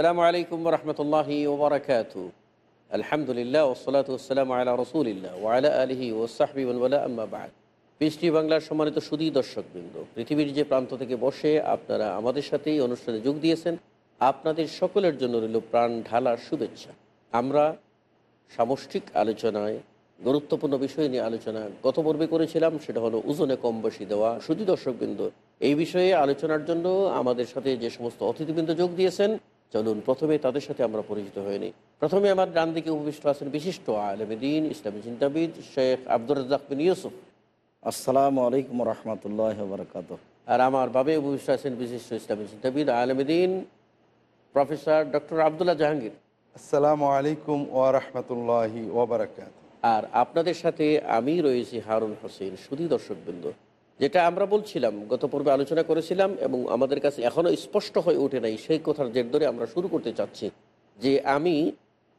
আসসালামু আলাইকুম রহমতুল্লাহি ওবরাকাত। আলহামদুলিল্লাহ ওসলাত ওসালাম আলা রসুলিল্লাহ ওয়ালা আলহি ওসাহবি ওয়ালা আম্মা বাদ। পৃষ্টি বাংলার সম্মানিত সুদী দর্শকবৃন্দ, পৃথিবীর যে প্রান্ত থেকে বসে আপনারা আমাদের সাথেই অনুষ্ঠানে যোগ দিয়েছেন, আপনাদের সকলের জন্য রইল প্রাণ ঢালার শুভেচ্ছা। আমরা সামষ্টিক আলোচনায়, গুরুত্বপূর্ণ বিষয় নিয়ে আলোচনা গত পর্বে করেছিলাম, সেটা হলো ওজনে কম বেশি দেওয়া। শুধু দর্শকবৃন্দ, এই বিষয়ে আলোচনার জন্য আমাদের সাথে যে সমস্ত অতিথিবৃন্দ যোগ দিয়েছেন চলুন প্রথমে তাদের সাথে আমরা পরিচিত হয়ে নিই। প্রথমে আমার ডান দিকে উপবিষ্ট আছেন বিশিষ্ট আলমদিন ইসলামী চিন্তাবিদ শেখ আব্দুর রাজাক বিন ইউসুফ। আসসালামু আলাইকুম রহমতুল্লাহ বরকাত আর আমার বাবে উপবিষ্ট আছেন বিশিষ্ট ইসলামী চিন্তাবিদ আলমদিন প্রফেসর ডক্টর আবদুল্লাহ জাহাঙ্গীর। আসসালামু আলাইকুম ওয়া রাহমাতুল্লাহি ওয়া বারাকাতুহু। আর আপনাদের সাথে আমি রয়েছি হারুন হোসেন সুধী দর্শকবৃন্দ। যেটা আমরা বলছিলাম, গত পর্বে আলোচনা করেছিলাম এবং আমাদের কাছে এখনও স্পষ্ট হয়ে ওঠে নাই সেই কথার জের ধরে আমরা শুরু করতে চাচ্ছি যে আমি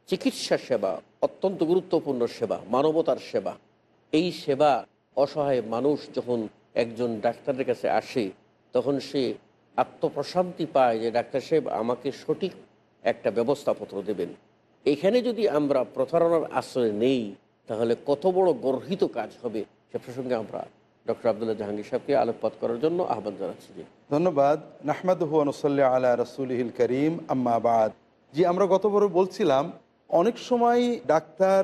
চিকিৎসা সেবা, অত্যন্ত গুরুত্বপূর্ণ সেবা, মানবতার সেবা, এই সেবা অসহায় মানুষ যখন একজন ডাক্তারের কাছে আসে, তখন সে আত্মপ্রশান্তি পায় যে ডাক্তার সাহেব আমাকে সঠিক একটা ব্যবস্থাপত্র দেবেন। এখানে যদি আমরা প্রতারণার আশ্রয় নেই, তাহলে কত বড় গর্হিত কাজ হবে সে প্রসঙ্গে আমরা ডক্টর আবদুল্লাহ জাহাঙ্গীর সাহেবকে আলোকপাত করার জন্য আহ্বান জানাচ্ছি যে ধন্যবাদ। নাহমাদহু অনুসল্লা আলা রসুলহিল করিম আম্মাবাদ জি আমরা গতবার বলছিলাম অনেক সময় ডাক্তার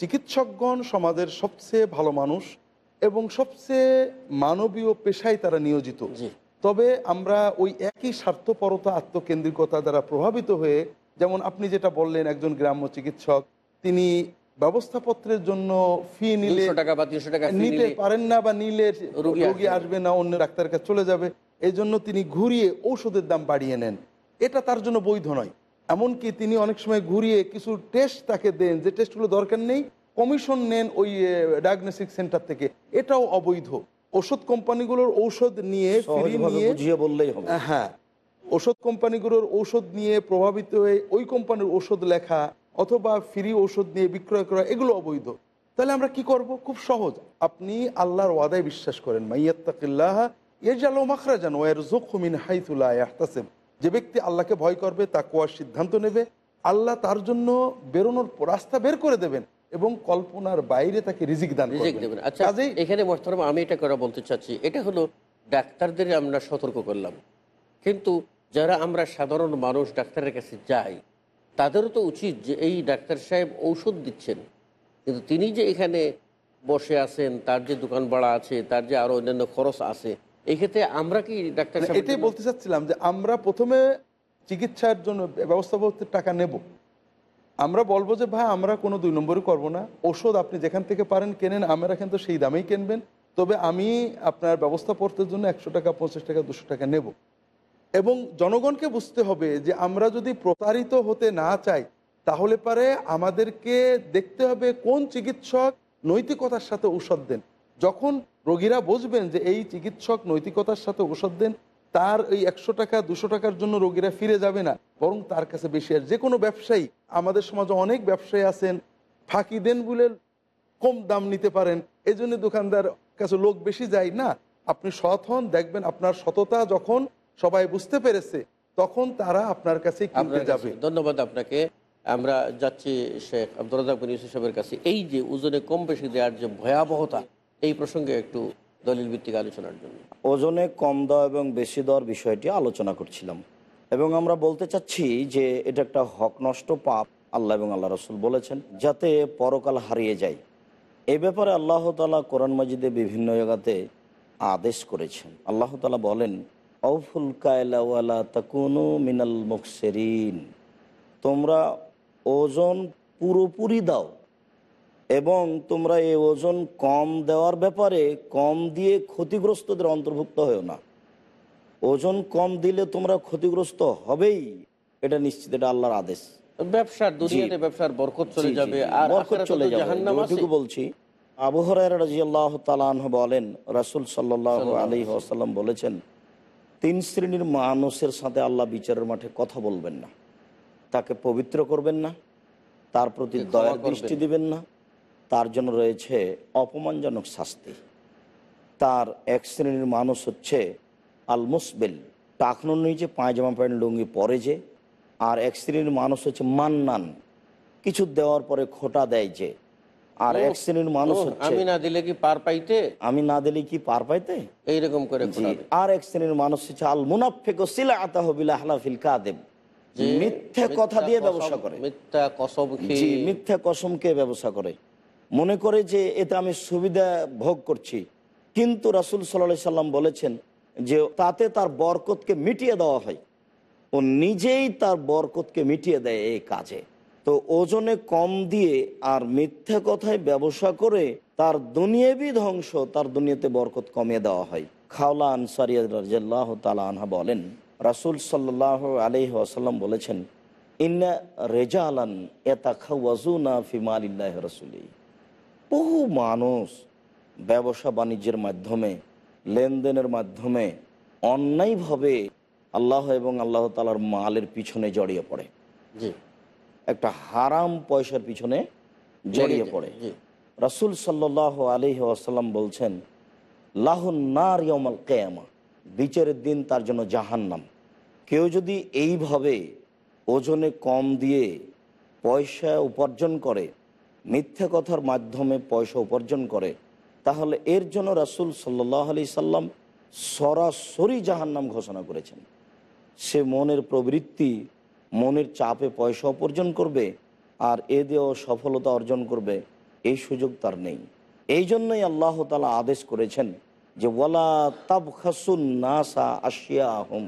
চিকিৎসকগণ সমাজের সবচেয়ে ভালো মানুষ এবং সবচেয়ে মানবীয় পেশায় তারা নিয়োজিত। তবে আমরা ওই একই স্বার্থপরতা আত্মকেন্দ্রিকতা দ্বারা প্রভাবিত হয়ে যেমন আপনি যেটা বললেন একজন গ্রাম্য চিকিৎসক তিনি ব্যবস্থাপত্রের জন্য ফি নিলে টাকা বা তিনশো টাকা নিতে নিলে পারেন না বা নিলে রোগী আসবে না। অন্য ডাক্তারের কাছে চলে যাবে। এই জন্য তিনি ঘুরিয়ে ঔষধের দাম বাড়িয়ে নেন। এটা তার জন্য বৈধ নয়। এমনকি তিনি অনেক সময় ঘুরিয়ে কিছু টেস্ট তাকে দেন। যে টেস্টগুলো দরকার নেই কমিশন নেন ওই ডায়াগনস্টিক সেন্টার থেকে। এটাও অবৈধ। ওষুধ কোম্পানিগুলোর ঔষধ নিয়ে নিয়ে বুঝিয়ে বললেই হবে। হ্যাঁ ওষুধ কোম্পানিগুলোর ঔষধ নিয়ে প্রভাবিত হয়ে ওই কোম্পানির ওষুধ লেখা অথবা ফ্রি ওষুধ নিয়ে বিক্রয় করা এগুলো অবৈধ। তাহলে আমরা কি করব? খুব সহজ। আপনি আল্লাহর ওয়াদায় বিশ্বাস করেন মাইয়াত্তাকিল্লাহ ইয়াজালো মাখরাজান ওয়ার জোখমিন হাইতুল্লাহ ইয়াহতাসেব। যে ব্যক্তি আল্লাহকে ভয় করবে তা কোয়ার সিদ্ধান্ত নেবে আল্লাহ তার জন্য বেরোনোর রাস্তা বের করে দেবেন এবং কল্পনার বাইরে তাকে রিজিক দান দেবেন। আচ্ছা এখানে মোহতারাম আমি এটা করা বলতে চাচ্ছি এটা হলো ডাক্তারদের আমরা সতর্ক করলাম। কিন্তু যারা আমরা সাধারণ মানুষ ডাক্তারের কাছে যাই তাদেরও তো উচিত যে এই ডাক্তার সাহেব ঔষধ দিচ্ছেন। কিন্তু তিনি যে এখানে বসে আছেন তার যে দোকান ভাড়া আছে তার যে আরও অন্যান্য খরচ আছে এক্ষেত্রে আমরা কি ডাক্তার না, সাহেবের এটাই বলতে চাচ্ছিলাম যে আমরা প্রথমে চিকিৎসার জন্য ব্যবস্থাপত্রের টাকা নেব। আমরা বলব যে ভাই আমরা কোনো দুই নম্বরই করব না। ওষুধ আপনি যেখান থেকে পারেন কেনেন আমরা কিন্তু সেই দামেই কিনবেন। তবে আমি আপনার ব্যবস্থা ব্যবস্থাপত্রের জন্য একশো টাকা পঞ্চাশ টাকা দুশো টাকা নেব। এবং জনগণকে বুঝতে হবে যে আমরা যদি প্রতারিত হতে না চাই, তাহলে পারে আমাদেরকে দেখতে হবে কোন চিকিৎসক নৈতিকতার সাথে ঔষধ দেন। যখন রোগীরা বুঝবেন যে এই চিকিৎসক নৈতিকতার সাথে ঔষধ দেন, তার এই একশো টাকা, দুশো টাকার জন্য রোগীরা ফিরে যাবে না, বরং তার কাছে বেশি। আর যে কোনো ব্যবসায়ী, আমাদের সমাজে অনেক ব্যবসায়ী আছেন, ফাঁকি দেন বলে কম দাম নিতে পারেন এই জন্য দোকানদার কাছে লোক বেশি যায়। না, আপনি সৎ হন, দেখবেন আপনার সততা যখন সবাই বুঝতে পেরেছে তখন তারা আপনার কাছে কিনতে যাবে। ধন্যবাদ আপনাকে। আমরা যাচ্ছি শেখ আব্দুল ইউসুফ সাহেবের কাছে। এই যে ওজনে কম বেশি দেওয়ার যে ভয়াবহতা এই প্রসঙ্গে একটু দলিল ভিত্তিক আলোচনার জন্য। ওজনে কম দেওয়া এবং বেশি দেওয়ার বিষয়টি আলোচনা করছিলাম। এবং আমরা বলতে চাচ্ছি যে এটা একটা হক নষ্ট পাপ আল্লাহ এবং আল্লাহ রসুল বলেছেন যাতে পরকাল হারিয়ে যায়। এ ব্যাপারে আল্লাহ তালা কোরআন মাজিদে বিভিন্ন জায়গাতে আদেশ করেছেন। আল্লাহ তালা বলেন অফুল কায়লাওয়ালা তাকুনু মিনাল মুখসেরিন। তোমরা ওজন পুরোপুরি দাও এবং তোমরা এই ওজন কম দেওয়ার ব্যাপারে কম দিয়ে ক্ষতিগ্রস্তদের অন্তর্ভুক্ত হয়েও না। ওজন কম দিলে তোমরা ক্ষতিগ্রস্ত হবেই এটা নিশ্চিত এটা আল্লাহর আদেশ। ব্যবসার দুনিয়াতে ব্যবসার বরকত চলে যাবে। আর বরকত চলে যাবে। বলছি বলেন রাসূল বলেছেন তিন শ্রেণির মানুষের সাথে আল্লাহ বিচারের মাঠে কথা বলবেন না। তাকে পবিত্র করবেন না তার প্রতি দয়ার দৃষ্টি দিবেন না তার জন্য রয়েছে অপমানজনক শাস্তি। তার এক শ্রেণির মানুষ হচ্ছে আল মুসবেল টাকনুর নিচে পায়জামা প্যান্ট লুঙ্গি পরে যে আর এক শ্রেণির মানুষ হচ্ছে মান্নান। কিছু দেওয়ার পরে খোটা দেয় যে আর এক শ্রেণির মানুষ হচ্ছে। আমি না দিলে কি পার পাইতে? আমি না দিলে কি পার পাইতে? এইরকম করে আর এক শ্রেণির মানুষ হচ্ছে আল মুনাফেক সিলা কাদেব কথা মিথ্যা দিয়ে ব্যবসা করে। মিথ্যা কসম মিথ্যা কসমকে ব্যবসা করে। মনে করে যে এতে আমি সুবিধা ভোগ করছি। কিন্তু রাসুল সাল্লাম বলেছেন যে তাতে তার বরকতকে মিটিয়ে দেওয়া হয়। ও নিজেই তার বরকতকে মিটিয়ে দেয় এই কাজে। তো ওজনে কম দিয়ে আর মিথ্যা কথায় ব্যবসা করে তার দুনিয়াবি ধ্বংস, তার দুনিয়াতে বরকত কমিয়ে দেওয়া হয়। খাওলা আনসারিয়া রাজিয়াল্লাহ তালা আনহা বলেন, রাসুল সাল্লাহ আলহি আসাল্লাম বলেছেন, ইন্না রেজা আলান এতা খাওয়াজুনা ফিমালিল্লাহ রসুলি বহু মানুষ ব্যবসা বাণিজ্যের মাধ্যমে, লেনদেনের মাধ্যমে অন্যায়ভাবে আল্লাহ এবং আল্লাহ তালার মালের পিছনে জড়িয়ে পড়ে। জি। একটা হারাম পয়সার পিছনে জড়িয়ে পড়ে। রাসুল সাল্লাহ আলহি আসাল্লাম বলছেন লাহুন নার ইয়মাল কেয়ামা বিচারের দিন তার জন্য জাহান্নাম। কেউ যদি এইভাবে ওজনে কম দিয়ে পয়সা উপার্জন করে মিথ্যা কথার মাধ্যমে পয়সা উপার্জন করে তাহলে এর জন্য রাসুল সাল্লাহ আলি সাল্লাম সরাসরি জাহান্নাম ঘোষণা করেছেন। সে মনের প্রবৃত্তি মনের চাপে পয়সা উপার্জন করবে আর এ দিয়েও সফলতা অর্জন করবে। এই সুযোগ তার নেই। এই জন্যই আল্লাহ তালা আদেশ করেছেন যে, ওয়ালা তাব খাসুন নাসা আশিয়া আহম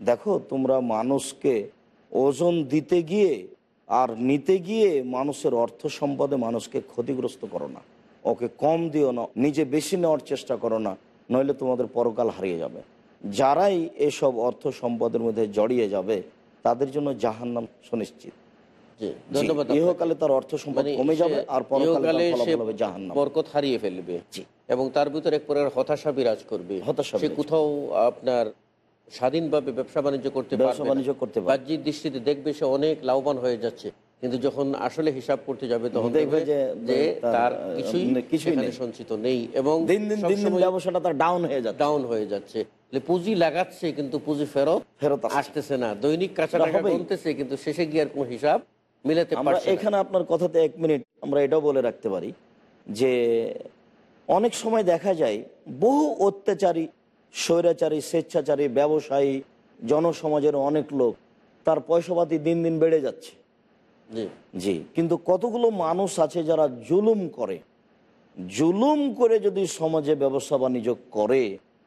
দেখো, তোমরা মানুষকে ওজন দিতে গিয়ে আর নিতে গিয়ে মানুষের অর্থ সম্পদে মানুষকে ক্ষতিগ্রস্ত করো না। ওকে কম দিও না, নিজে বেশি নেওয়ার চেষ্টা করো না, নইলে তোমাদের পরকাল হারিয়ে যাবে। যারাই এসব অর্থ সম্পদের মধ্যে জড়িয়ে যাবে তাদের জন্য জাহান্নাম সুনিশ্চিত। ইহকালে তার অর্থ সম্পদ মানে কমে যাবে আর পরকালে তার ইহকালে সে জাহান্নাম। বরকত হারিয়ে ফেলবে। এবং তার ভিতরে এক প্রকার হতাশা বিরাজ করবে। হতাশা সে কোথাও আপনার স্বাধীনভাবে ব্যবসা বাণিজ্য করতে ব্যবসা বাণিজ্য করতে বাহ্যিক দৃষ্টিতে দেখবে সে অনেক লাভবান হয়ে যাচ্ছে। কিন্তু যখন আসলে হিসাব করতে যাবে তখন দেখবে যে তার, কিছুই কিছুই নেই। সঞ্চিত নেই এবং দিন দিন দিন দিন ব্যবসাটা তার ডাউন হয়ে যাচ্ছে ডাউন হয়ে যাচ্ছে পুঁজি লাগাচ্ছে কিন্তু পুঁজি ফেরত ফেরত আসতেছে না দৈনিক কাঁচা টাকা। কমতেছে কিন্তু শেষে গিয়ে আর কোনো হিসাব মিলাতে পারছে। এখানে আপনার কথাতে এক মিনিট আমরা এটাও বলে রাখতে পারি যে অনেক সময় দেখা যায় বহু অত্যাচারী স্বৈরাচারী স্বেচ্ছাচারী ব্যবসায়ী জনসমাজের অনেক লোক তার পয়সাপাতি দিন দিন বেড়ে যাচ্ছে জি। জি। কিন্তু কতগুলো মানুষ আছে যারা জুলুম করে? জুলুম করে যদি সমাজে ব্যবসা বাণিজ্য করে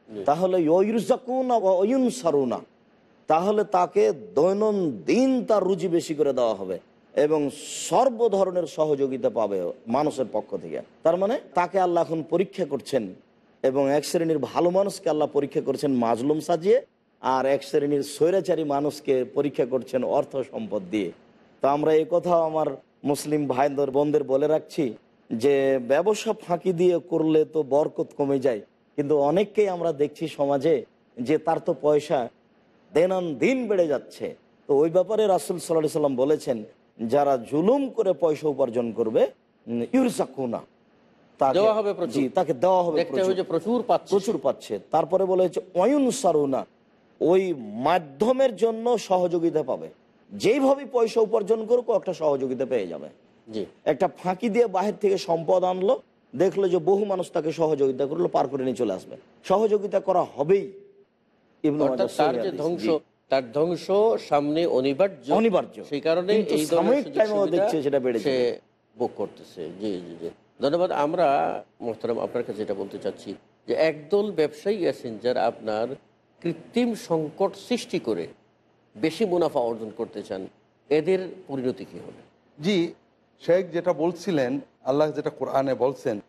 তাহলে সারুনা তাহলে তাকে দৈনন্দিন তার রুজি বেশি করে দেওয়া হবে এবং সর্ব ধরনের সহযোগিতা পাবে মানুষের পক্ষ থেকে। তার মানে তাকে আল্লাহ এখন পরীক্ষা করছেন এবং এক শ্রেণির ভালো মানুষকে আল্লাহ পরীক্ষা করছেন মাজলুম সাজিয়ে আর এক শ্রেণির স্বৈরাচারী মানুষকে পরীক্ষা করছেন অর্থ সম্পদ দিয়ে। তো আমরা এই কথা আমার মুসলিম ভাইদের বোনদের বলে রাখছি যে ব্যবসা ফাঁকি দিয়ে করলে তো বরকত কমে যায়। কিন্তু অনেককেই আমরা দেখছি সমাজে যে তার তো পয়সা দেনান দিন বেড়ে যাচ্ছে। তো ওই ব্যাপারে রাসুল সাল্লাহ সাল্লাম বলেছেন যারা জুলুম করে পয়সা উপার্জন করবে উম, ইউরজাকুনা। তাকে- দেওয়া হবে প্রচুর। তাকে দেওয়া হবে প্রচুর। প্রচুর পাচ্ছে। প্রচুর পাচ্ছে। তারপরে বলে হচ্ছে অয়ুন সারুনা ওই মাধ্যমের জন্য সহযোগিতা পাবে। যেইভাবে পয়সা উপার্জন করুক একটা সহযোগিতা পেয়ে যাবে। জি। একটা ফাঁকি দিয়ে বাহির থেকে সম্পদ আনলো দেখল যে বহু মানুষ তাকে সহযোগিতা করল পার করে নিয়ে চলে আসবে। সহযোগিতা করা হবেই তার যে ধ্বংস তার ধ্বংস সামনে অনিবার্য। অনিবার্য। সেই কারণে এই দেখছে সেটা বেড়ে সে ভোগ করতেছে। জি জি জি। ধন্যবাদ। আমরা মোহতারাম আপনার কাছে যেটা বলতে চাচ্ছি যে একদল ব্যবসায়ী আছেন যারা আপনার কৃত্রিম সংকট সৃষ্টি করে বেশি মুনাফা অর্জন করতে চান এদের পরিণতি কী হবে? জি শেখ যেটা বলছিলেন আল্লাহ যেটা কোরআনে বলছেন।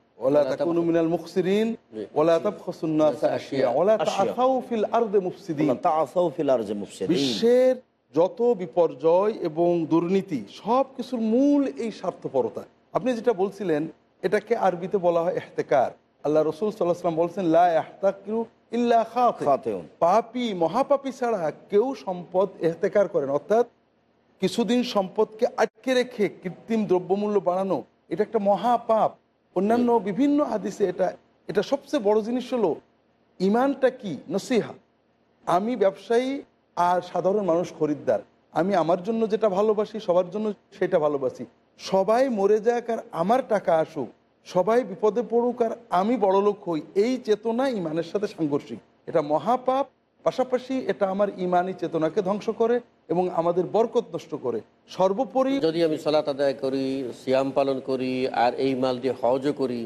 বিশ্বের যত বিপর্যয় এবং দুর্নীতি সব কিছুর মূল এই স্বার্থপরতা। আপনি যেটা বলছিলেন এটাকে আরবিতে বলা হয় এহতেকার। আল্লাহ রসুল সাল্লাহ সাল্লাম বলছেন লা এহতাকিরু ইল্লা খাতেউন। পাপি মহাপাপী ছাড়া কেউ সম্পদ এহতেকার করেন অর্থাৎ কিছুদিন সম্পদকে আটকে রেখে কৃত্রিম দ্রব্যমূল্য বাড়ানো এটা একটা মহাপাপ। অন্যান্য বিভিন্ন হাদিসে এটা এটা সবচেয়ে বড় জিনিস হলো ইমানটা কি? নসিহা। আমি ব্যবসায়ী আর সাধারণ মানুষ খরিদ্দার। আমি আমার জন্য যেটা ভালোবাসি সবার জন্য সেটা ভালোবাসি। সবাই মরে যাক আর আমার টাকা আসুক। সবাই বিপদে পড়ুক আর আমি বড় লোক হই এই চেতনা ইমানের সাথে সাংঘর্ষিক। এটা মহাপাপ পাশাপাশি এটা আমার ইমানি চেতনাকে ধ্বংস করে এবং আমাদের বরকত নষ্ট করে। সর্বোপরি যদি আমি সালাত আদায় করি সিয়াম পালন করি আর এই মাল দিয়ে হজও করি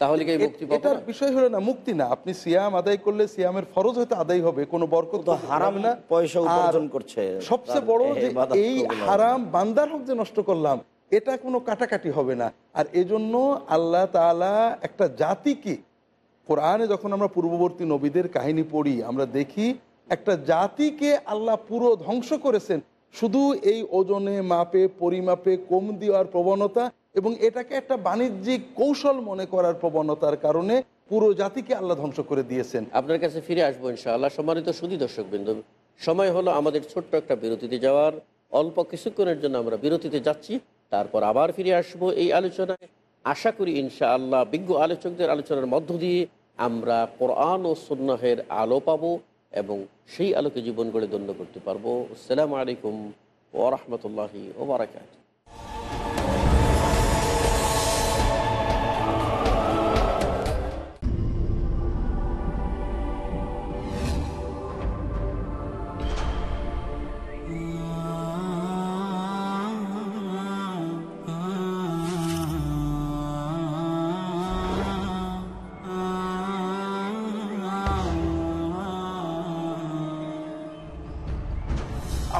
তাহলে কি মুক্তি পাবো এটার বিষয় হলো না মুক্তি না। আপনি সিয়াম আদায় করলে সিয়ামের ফরজ হয়তো আদায় হবে কোনো বরকত তো হারাম না। পয়সা উপার্জন করছে। সবচেয়ে বড় যে এই। হারাম বান্দার হক যে নষ্ট করলাম এটা কোনো কাটাকাটি হবে না। আর এজন্য আল্লাহ তাআলা একটা জাতিকে, কোরআনে যখন আমরা পূর্ববর্তী নবীদের কাহিনী পড়ি, আমরা দেখি একটা জাতিকে আল্লাহ পুরো ধ্বংস করেছেন। শুধু এই ওজনে, মাপে, পরিমাপে, কম দেওয়ার প্রবণতা এবং এটাকে একটা বাণিজ্যিক কৌশল মনে করার প্রবণতার কারণে পুরো জাতিকে আল্লাহ ধ্বংস করে দিয়েছেন। আপনার কাছে ফিরে আসব ইনশাআল্লাহ। সম্মানিত সুদী দর্শক বিন্দু সময় হলো আমাদের ছোট্ট একটা বিরতিতে যাওয়ার। অল্প কিছুক্ষণের জন্য আমরা বিরতিতে যাচ্ছি। তারপর আবার ফিরে আসব এই আলোচনায়। আশা করি ইনশা আল্লাহ বিজ্ঞ আলোচকদের আলোচনার মধ্য দিয়ে আমরা কোরআন ও সুন্নাহের আলো পাব এবং সেই আলোকে জীবন গড়ে দণ্ড করতে পারব। আসসালামু আলাইকুম ওরহমতুল্লাহি ওবরাকাত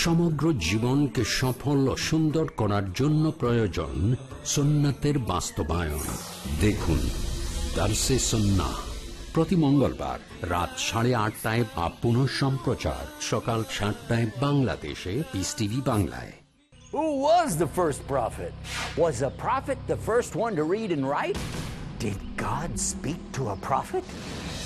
সমগ্র জীবনকে সফল ও সুন্দর করার জন্য প্রয়োজন সুন্নাতের বাস্তবায়ন দেখুন দার্সে সন্না প্রতি মঙ্গলবার রাত সাড়ে আটটায় বা পুনঃ সম্প্রচার সকাল সাতটায় বাংলাদেশে পিস টিভি বাংলায় Who was the first prophet? Was a prophet the first one to read and write? Did God speak to a prophet?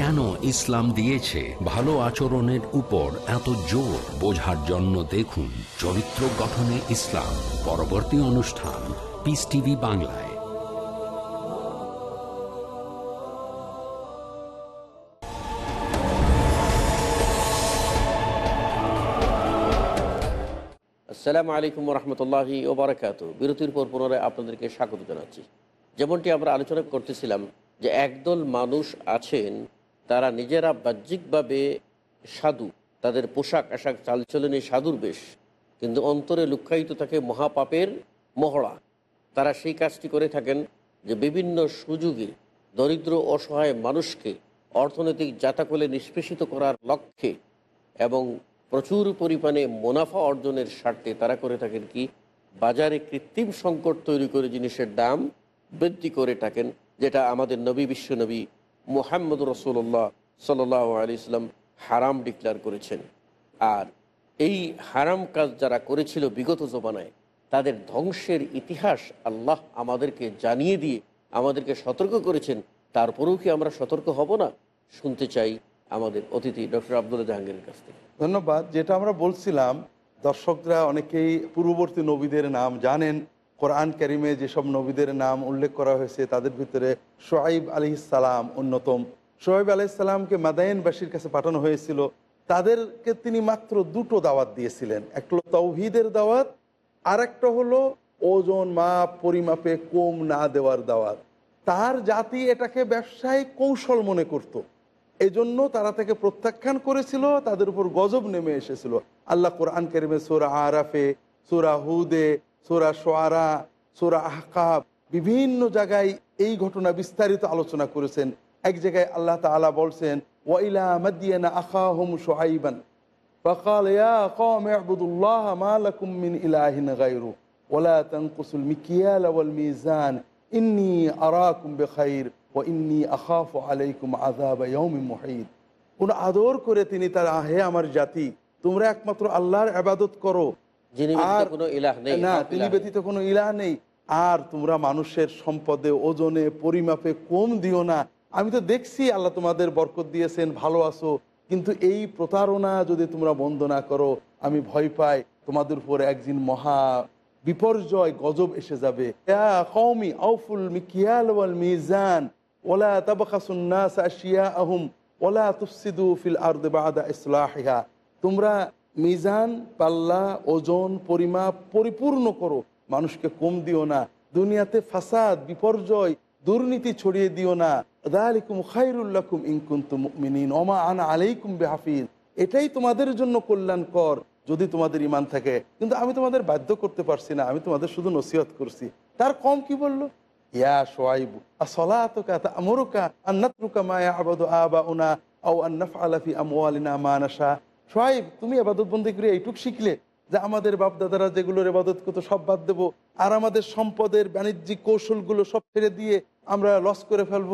কেন ইসলাম দিয়েছে? ভালো আচরণের উপর এত জোর বোঝার জন্য দেখুন চরিত্র গঠনে ইসলাম। পরবর্তী অনুষ্ঠান পিস টিভি বাংলায়। আসসালামু আলাইকুম রহমতুল্লাহি ওবরাকাত। বিরতির পর পুনরায় আপনাদেরকে স্বাগত জানাচ্ছি। যেমনটি আমরা আলোচনা করতেছিলাম যে একদল মানুষ আছেন তারা নিজেরা বাহ্যিকভাবে সাধু। তাদের পোশাক, আশাক, চালচলনে সাধুর বেশ। কিন্তু অন্তরে লুক্কায়িত থাকে মহাপাপের মহড়া। তারা সেই কাজটি করে থাকেন যে বিভিন্ন সুযোগে দরিদ্র, অসহায় মানুষকে অর্থনৈতিক জাতাকলে নিষ্পেষিত করার লক্ষ্যে এবং প্রচুর পরিমাণে মুনাফা অর্জনের স্বার্থে তারা করে থাকেন কি? বাজারে কৃত্রিম সংকট তৈরি করে জিনিসের দাম বৃদ্ধি করে থাকেন, যেটা আমাদের নবী বিশ্বনবী মোহাম্মদ রসুল্লাহ সাল্লাহ আলি ইসলাম হারাম ডিক্লেয়ার করেছেন। আর এই হারাম কাজ যারা করেছিল বিগত জমানায়, তাদের ধ্বংসের ইতিহাস আল্লাহ আমাদেরকে জানিয়ে দিয়ে আমাদেরকে সতর্ক করেছেন। তারপরেও কি আমরা সতর্ক হব না? শুনতে চাই আমাদের অতিথি ডক্টর আব্দুল্লাহ জাহাঙ্গীরের কাছ থেকে। ধন্যবাদ। যেটা আমরা বলছিলাম, দর্শকরা অনেকেই পূর্ববর্তী নবীদের নাম জানেন কোরআন কারিমে যেসব নবীদের নাম উল্লেখ করা হয়েছে, তাদের ভিতরে সোহাইব আলি সালাম অন্যতম। সোহাইব আলি সালামকে মাদায়নবাসীর কাছে পাঠানো হয়েছিল। তাদেরকে তিনি মাত্র দুটো দাওয়াত দিয়েছিলেন। একটা হলো তৌহিদের দাওয়াত আর একটা হলো ওজন মাপ, পরিমাপে কম না দেওয়ার দাওয়াত। তার জাতি এটাকে ব্যবসায়িক কৌশল মনে করত। এজন্য তারা তাকে প্রত্যাখ্যান করেছিল, তাদের উপর গজব নেমে এসেছিল। আল্লাহ কোরআন কেরিমে সোরা আরাফে, সোরা হুদে সোরা সোয়ারা সোরা আহকাব বিভিন্ন জায়গায় এই ঘটনা বিস্তারিত আলোচনা করেছেন এক জায়গায় আল্লাহ তাআলা বলছেন ওয়াইলা মাদিয়ানা আখাহুম শুআইবান فقال يا قوم اعبدوا الله ما لكم من إله غيره ولا تنقصوا المكيال والميزان إني أراكم بخير وإني أخاف عليكم عذاب يوم محيط কোন আদর করে তিনি তার হে আমার জাতি তোমরা একমাত্র আল্লাহর আবাদত করো যিনি ব্যতীত আর না তিনি ব্যতীত কোনো ইলাহ নেই। আর তোমরা মানুষের সম্পদে ওজনে পরিমাপে কম দিও না। আমি তো দেখছি আল্লাহ তোমাদের বরকত দিয়েছেন ভালো আছো। কিন্তু এই প্রতারণা যদি তোমরা বন্ধ না করো আমি ভয় পাই তোমাদের উপর একদিন মহা বিপর্যয় গজব এসে যাবে। কওমি আউফুল মিকিয়াল ওয়াল মিজান ওলা আশিয়াআহুম ওলা তুফসিদু ফিল আরদি বাদা ইসলাহিহা। তোমরা মিজান, পাল্লা, ওজন, পরিমাপ পরিপূর্ণ করো। মানুষকে কম দিও না। দুনিয়াতে ফাসাদ, বিপর্যয়, দুর্নীতি ছড়িয়ে দিও না। দালিকুম ওমা আলাইকুম বেহাফিজ। এটাই তোমাদের জন্য কল্যাণকর, যদি তোমাদের ইমান থাকে। কিন্তু আমি তোমাদের বাধ্য করতে পারছি না, আমি তোমাদের শুধু নসিহত করছি। তার কম কি বলল? ইয়া সোয়াইবু আসলাতুকা তা'মুরুকা আন নাতরুকা মা ইয়া'বুদু আবাউনা, আও আন নাফআলা ফি আমওয়ালিনা মা নাশা সোয়াইব তুমি ইবাদত বন্দি করে এইটুক শিখলে যে আমাদের বাপ দাদারা যেগুলোর ইবাদত করতো সব বাদ দেবো আর আমাদের সম্পদের বাণিজ্যিক কৌশলগুলো সব ছেড়ে দিয়ে আমরা লস করে ফেলব।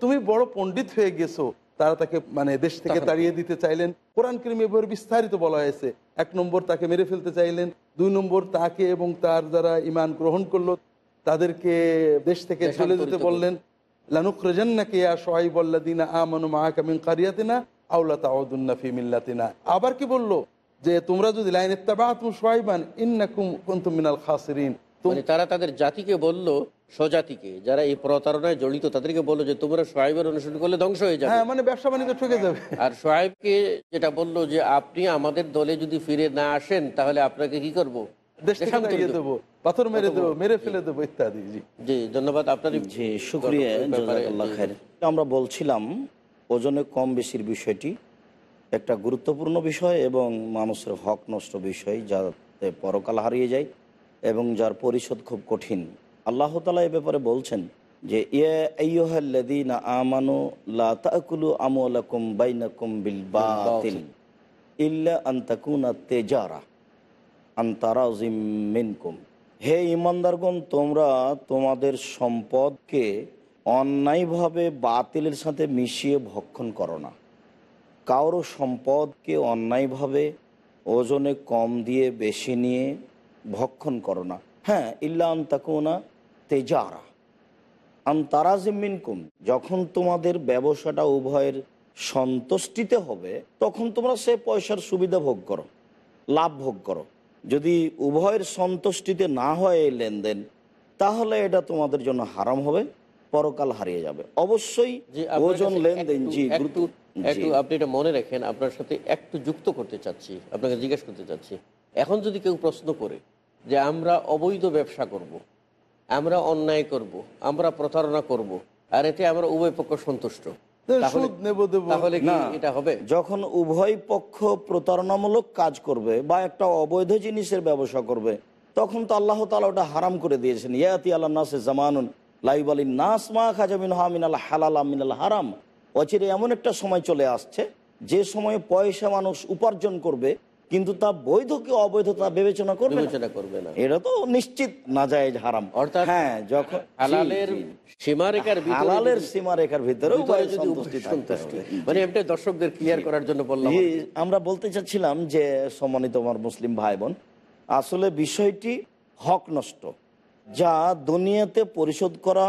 তুমি বড় পণ্ডিত হয়ে গেছো। তারা তাকে মানে দেশ থেকে তাড়িয়ে দিতে চাইলেন। কোরআন করিম এবার বিস্তারিত বলা হয়েছে। এক নম্বর তাকে মেরে ফেলতে চাইলেন। দুই নম্বর তাকে এবং তার যারা ইমান গ্রহণ করল তাদেরকে দেশ থেকে চলে যেতে বললেন লানুখরজান্নাকে ইয়া সোহাইব আল্লাদিনা আমানু মাআকা মিন কারিয়াতিনা আওলা তাউদুন্না মিল্লাতিনা। আবার কি বলল? যে তোমরা যদি লাইন ইত্তাবাতুম সোহাইবান ইন্নাকুম কুনতুম মিনাল খাসিরিন। মানে তারা তাদের জাতিকে বলল স্বজাতিকে। যারা এই প্রতারণায় জড়িত তাদেরকে বলল যে তোমরা সোহাইবের অনুসরণ করলে ধ্বংস হয়ে যাবে। হ্যাঁ মানে ব্যবসা বাণিজ্য ঠকে যাবে। আর সোহাইবকে যেটা বলল যে আপনি আমাদের দলে যদি ফিরে না আসেন তাহলে আপনাকে কি করব? দেশ থেকে দেবো। পাথর মেরে দেবো মেরে ফেলে দেবো ইত্যাদি। জি জি ধন্যবাদ আপনার জি শুক্রিয়া আমরা বলছিলাম ওজনে কম বেশির বিষয়টি একটা গুরুত্বপূর্ণ বিষয় এবং মানুষের হক নষ্ট বিষয় যাতে পরকাল হারিয়ে যায় এবং যার পরিশোধ খুব কঠিন। আল্লাহ তালা এ ব্যাপারে বলছেন যে আমানু বিল ইল্লা তেজারা হে ইমানদারগণ তোমরা তোমাদের সম্পদকে অন্যায়ভাবে বাতিলের সাথে মিশিয়ে ভক্ষণ করো না। কারও সম্পদকে অন্যায়ভাবে ওজনে কম দিয়ে বেশি নিয়ে ভক্ষণ করো না। হ্যাঁ ইল্লা আন্তাকুনা তেজারা। আন্তারাজিমিনকুম যখন তোমাদের ব্যবসাটা উভয়ের সন্তুষ্টিতে হবে, তখন তোমরা সে পয়সার সুবিধা ভোগ করো, লাভ ভোগ করো। যদি উভয়ের সন্তুষ্টিতে না হয় এই লেনদেন, তাহলে এটা তোমাদের জন্য হারাম হবে। পরকাল হারিয়ে যাবে অবশ্যই ওজন লেনদেন জি একটু। আপনি এটা মনে রাখেন আপনার সাথে একটু যুক্ত করতে চাচ্ছি আপনাকে জিজ্ঞেস করতে চাচ্ছি এখন যদি কেউ প্রশ্ন করে যে আমরা অবৈধ ব্যবসা করব। আমরা অন্যায় করব। আমরা প্রতারণা করব। আর এতে আমরা উভয় পক্ষ সন্তুষ্ট তাহলে দেবো তাহলে কি না। এটা হবে যখন উভয় পক্ষ প্রতারণামূলক কাজ করবে বা একটা অবৈধ জিনিসের ব্যবসা করবে তখন তো আল্লাহ তালা ওটা হারাম করে দিয়েছেন ইয়াতি আল্লাহ নাসে জামানুন লাইব আলী নাস মা খাজামিন হামিনাল হালাল আমিনাল হারাম। অচিরে এমন একটা সময় চলে আসছে যে সময় পয়সা মানুষ উপার্জন করবে কিন্তু তা বৈধ কি অবৈধ তা বিবেচনা করবে। বিবেচনা করবে না। এটা তো নিশ্চিত না যায় হারাম। অর্থাৎ হ্যাঁ যখন হালালের। সীমারেখার ভিতরে হালালের সীমারেখার ভিতরে সন্তুষ্টি। মানে এটা দর্শকদের ক্লিয়ার করার জন্য বললাম আমরা বলতে চাচ্ছিলাম যে সম্মানিত আমার মুসলিম ভাই বোন আসলে বিষয়টি হক নষ্ট। যা দুনিয়াতে পরিশোধ করা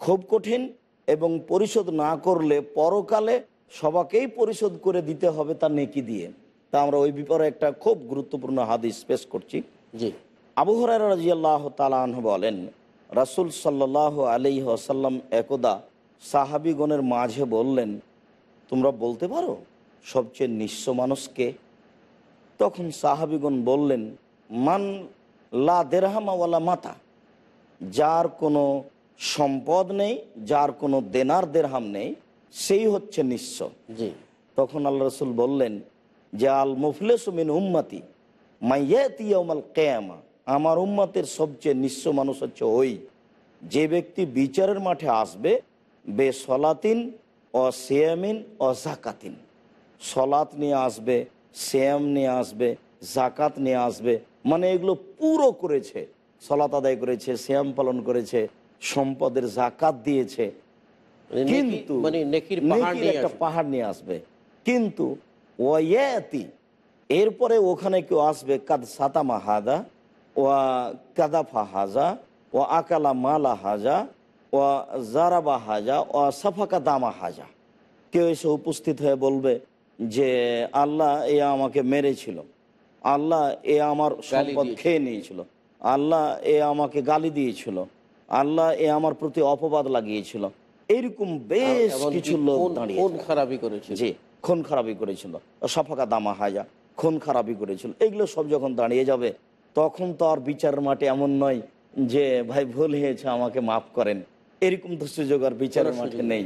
খুব কঠিন এবং পরিশোধ না করলে পরকালে সবাকেই পরিশোধ করে দিতে হবে তার নেকি দিয়ে। তা আমরা ওই ব্যাপারে একটা খুব গুরুত্বপূর্ণ হাদিস পেশ করছি। জি। আবু হরার রাজিয়াল্লাহ তালাহ বলেন রাসুল সাল্লাহ আলি আসাল্লাম একদা সাহাবিগণের মাঝে বললেন তোমরা বলতে পারো সবচেয়ে নিঃস্ব মানুষকে তখন সাহাবিগণ বললেন মান লা দেরহামাওয়ালা মাতা। যার কোনো সম্পদ নেই যার কোনো দেনার দেরহাম নেই সেই হচ্ছে নিঃস্ব। জি। তখন আল্লাহ রসুল বললেন যে আল মুফলেসমিন উম্মাতি মাইয়াতিয়ামাল কেয়ামা আমার উম্মাতের সবচেয়ে নিঃস্ব মানুষ হচ্ছে ওই যে ব্যক্তি বিচারের মাঠে আসবে বে সলাতিন ও সেয়ামিন ও জাকাতিন সলাত নিয়ে আসবে শ্যাম নিয়ে আসবে জাকাত নিয়ে আসবে মানে এগুলো পুরো করেছে। সলাত আদায় করেছে শ্যাম পালন করেছে সম্পদের জাকাত দিয়েছে। মানে কিন্তু মানে একটা পাহাড় নিয়ে আসবে। কিন্তু ওয়াতি এরপরে ওখানে কেউ আসবে কাদ সাতামা হাদা ওয়া কাদাফা হাজা ও আকালা মালা হাজা ও জারাবা হাজা ও সাফাকা দামা হাজা। কেউ এসে উপস্থিত হয়ে বলবে যে আল্লাহ এ আমাকে মেরেছিল। আল্লাহ এ আমার সম্পদ খেয়ে নিয়েছিল। আল্লাহ এ আমাকে গালি দিয়েছিল। আল্লাহ এ আমার প্রতি অপবাদ লাগিয়েছিল। এইরকম বেশ কিছু লোক দাঁড়িয়ে খারাপি করেছে জি খুন খারাপি করেছিল। সাফাকা দামা হাজা খুন খারাপি করেছিল। এগুলো সব যখন দাঁড়িয়ে যাবে তখন তো আর বিচারের মাঠে এমন নয় যে ভাই ভুল হয়েছে আমাকে মাফ করেন। এরকম তো সুযোগ আর বিচারের মাঠে নেই।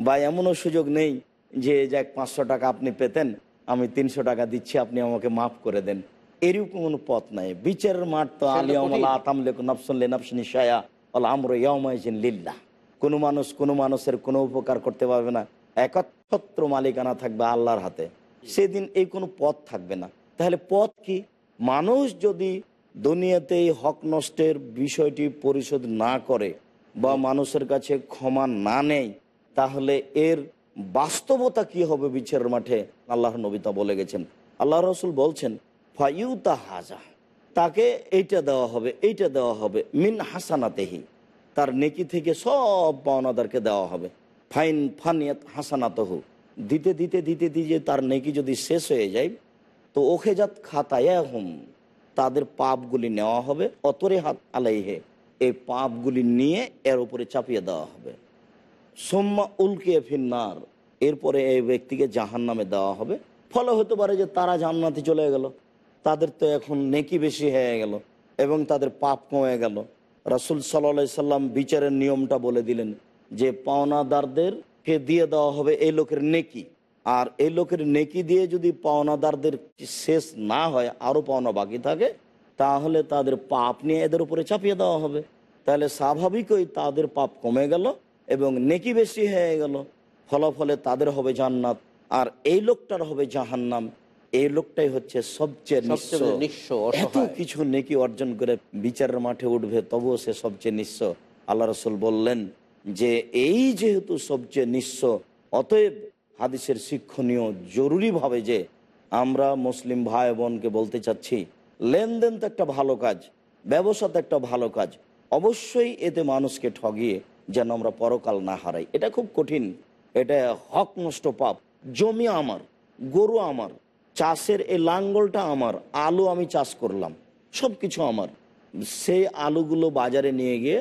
বা এমনও সুযোগ নেই যে যাক পাঁচশো টাকা আপনি পেতেন আমি তিনশো টাকা দিচ্ছি আপনি আমাকে মাফ করে দেন। এরকম কোনো পথ নাই। বিচারের মাঠ তো লিল্লাহ। কোনো মানুষ কোনো মানুষের কোনো উপকার করতে পারবে না। একচ্ছত্র মালিকানা থাকবে আল্লাহর হাতে। সেদিন এই কোনো পথ থাকবে না। তাহলে পথ কি? মানুষ যদি দুনিয়াতে এই হক নষ্টের বিষয়টি পরিশোধ না করে বা মানুষের কাছে ক্ষমা না নেয় তাহলে এর বাস্তবতা কি হবে বিচারের মাঠে? আল্লাহ নবিতা বলে গেছেন। আল্লাহ রসুল বলছেন ফাইউতা হাজা তাকে এইটা দেওয়া হবে, এইটা দেওয়া হবে, মিন হাসানাতেহি, তার নেকি থেকে সব পাওনাদারকে দেওয়া হবে। ফাইন ফানিয়াত হাসানাতহু, দিতে দিতে দিতে দিতে তার নেকি যদি শেষ হয়ে যায়, তো ওখেজাত খাতায়া হুম তাদের পাপগুলি নেওয়া হবে অতরে হাত আলাইহে, এই পাপগুলি নিয়ে এর উপরে চাপিয়ে দেওয়া হবে। সোম্মা উল্কে ফিন্নার, এরপরে এই ব্যক্তিকে জাহান নামে দেওয়া হবে। ফলে হতে পারে যে তারা জান্নাতে চলে গেল। তাদের তো এখন নেকি বেশি হয়ে গেল এবং তাদের পাপ কমে গেল। রাসুল সাল্লা সাল্লাম বিচারের নিয়মটা বলে দিলেন যে পাওনাদারদেরকে দিয়ে দেওয়া হবে এই লোকের নেকি। আর এই লোকের নেকি দিয়ে যদি পাওনাদারদের শেষ না হয়, আরও পাওনা বাকি থাকে, তাহলে তাদের পাপ নিয়ে এদের উপরে চাপিয়ে দেওয়া হবে। তাহলে স্বাভাবিকই তাদের পাপ কমে গেল এবং নেকি বেশি হয়ে গেল। ফলাফলে তাদের হবে জান্নাত, আর এই লোকটার হবে জাহান্নাম। এই লোকটাই হচ্ছে সবচেয়ে নিঃস্ব। এত কিছু নেকি অর্জন করে বিচারের মাঠে উঠবে তবুও সে সবচেয়ে নিঃস্ব। আল্লাহ রসুল বললেন যে এই যেহেতু সবচেয়ে নিঃস্ব অতএব হাদিসের শিক্ষণীয় জরুরিভাবে যে আমরা মুসলিম ভাই বোনকে বলতে চাচ্ছি লেনদেন তো একটা ভালো কাজ ব্যবসা তো একটা ভালো কাজ অবশ্যই এতে মানুষকে ঠগিয়ে যেন আমরা পরকাল না হারাই। এটা খুব কঠিন এটা হক নষ্ট পাপ জমি আমার গরু আমার চাষের এই লাঙ্গলটা আমার, আলু আমি চাষ করলাম সব কিছু আমার। সেই আলুগুলো বাজারে নিয়ে গিয়ে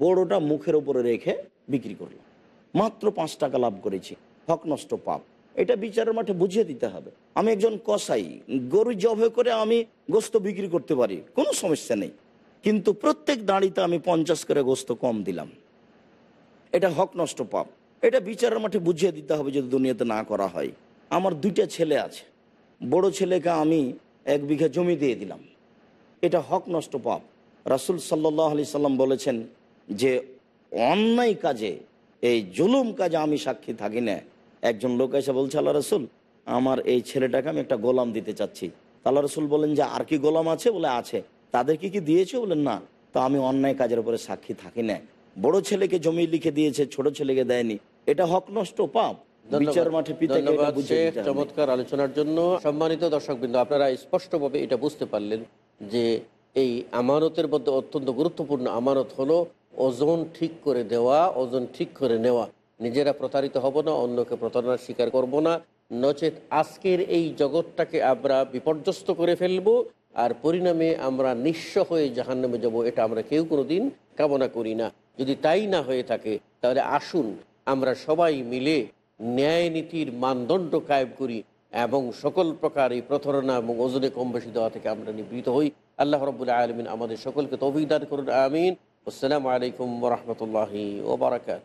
বড়োটা মুখের উপরে রেখে বিক্রি করলাম। মাত্র পাঁচ টাকা লাভ করেছি, হক নষ্ট পাপ। এটা বিচারের মাঠে বুঝিয়ে দিতে হবে। আমি একজন কসাই, গরু জবে করে আমি গোস্ত বিক্রি করতে পারি, কোনো সমস্যা নেই। কিন্তু প্রত্যেক দাঁড়িতে আমি পঞ্চাশ করে গোস্ত কম দিলাম। এটা হক নষ্ট পাপ। এটা বিচারের মাঠে বুঝিয়ে দিতে হবে যদি দুনিয়াতে না করা হয়। আমার দুইটা ছেলে আছে। বড় ছেলেকে আমি এক বিঘা জমি দিয়ে দিলাম। এটা হক নষ্ট পাপ। রাসুল সাল্লাহ আলি সাল্লাম বলেছেন যে, অন্যায় কাজে, এই জুলুম কাজে আমি সাক্ষী থাকি না। একজন লোক এসে বলছে, আল্লাহ রসুল, আমার এই ছেলেটাকে আমি একটা গোলাম দিতে চাচ্ছি। আল্লাহ রসুল বলেন যে, আর কি গোলাম আছে? বলে, আছে। তাদেরকে কি দিয়েছে? বলেন, না। তো আমি অন্যায় কাজের উপরে সাক্ষী থাকি না। বড় ছেলেকে জমি লিখে দিয়েছে, ছোট ছেলেকে দেয়নি। এটা হক নষ্ট পাপ। চমৎকার আলোচনার জন্য। সম্মানিত দর্শকবৃন্দ আপনারা স্পষ্টভাবে এটা বুঝতে পারলেন যে এই আমানতের মধ্যে অত্যন্ত গুরুত্বপূর্ণ আমানত হলো ওজন ঠিক করে দেওয়া ওজন ঠিক করে নেওয়া। নিজেরা প্রতারিত হব না অন্যকে প্রতারণার স্বীকার করব না। নচেত আজকের এই জগৎটাকে আমরা বিপর্যস্ত করে ফেলব আর পরিণামে আমরা নিঃস্ব হয়ে জাহান্নামে যাব এটা আমরা কেউ কোনোদিন কামনা করি না। যদি তাই না হয়ে থাকে তাহলে আসুন আমরা সবাই মিলে ন্যায় নীতির মানদণ্ড কায়েম করি এবং সকল প্রকার এই প্রতারণা এবং ওজনে কম বেশি দেওয়া থেকে আমরা নিবৃত হই। আল্লাহ রবুল্লা আলমিন আমাদের সকলকে তৌফিক দান করুন, আমিন। আসসালামু আলাইকুম রহমতুল্লাহি ওবরাকাত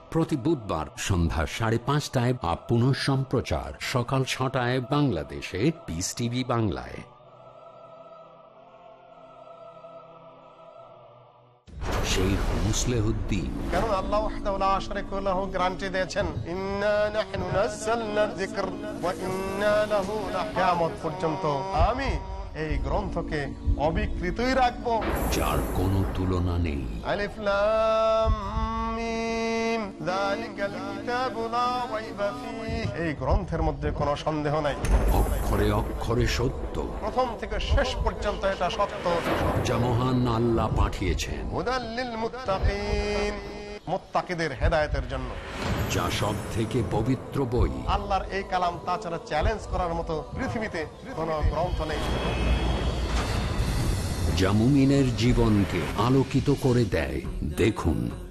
প্রতি বুধবার সন্ধ্যা সাড়ে পাঁচটায় বা পুনঃ সম্প্রচার সকাল ছটায় বাংলাদেশে পিস টিভি বাংলায়। মুসলেহুদ্দিন কারণ আল্লাহ গ্যারান্টি দিয়েছেন পর্যন্ত আমি এই গ্রন্থকে অবিকৃতই রাখব। যার কোনো তুলনা নেই। এই গ্রন্থের মধ্যে কোনো সন্দেহ নাই। অক্ষরে অক্ষরে সত্য। প্রথম থেকে শেষ পর্যন্ত এটা সত্য। যা মহান আল্লাহ পাঠিয়েছেন। মুত্তাকিদের হেদায়েতের জন্য। যা সব থেকে পবিত্র বই। আল্লাহর এই কালাম তাছাড়া চ্যালেঞ্জ করার মতো পৃথিবীতে কোনো গ্রন্থ নেই। যা মুমিনের জীবনকে আলোকিত করে দেয়। দেখুন।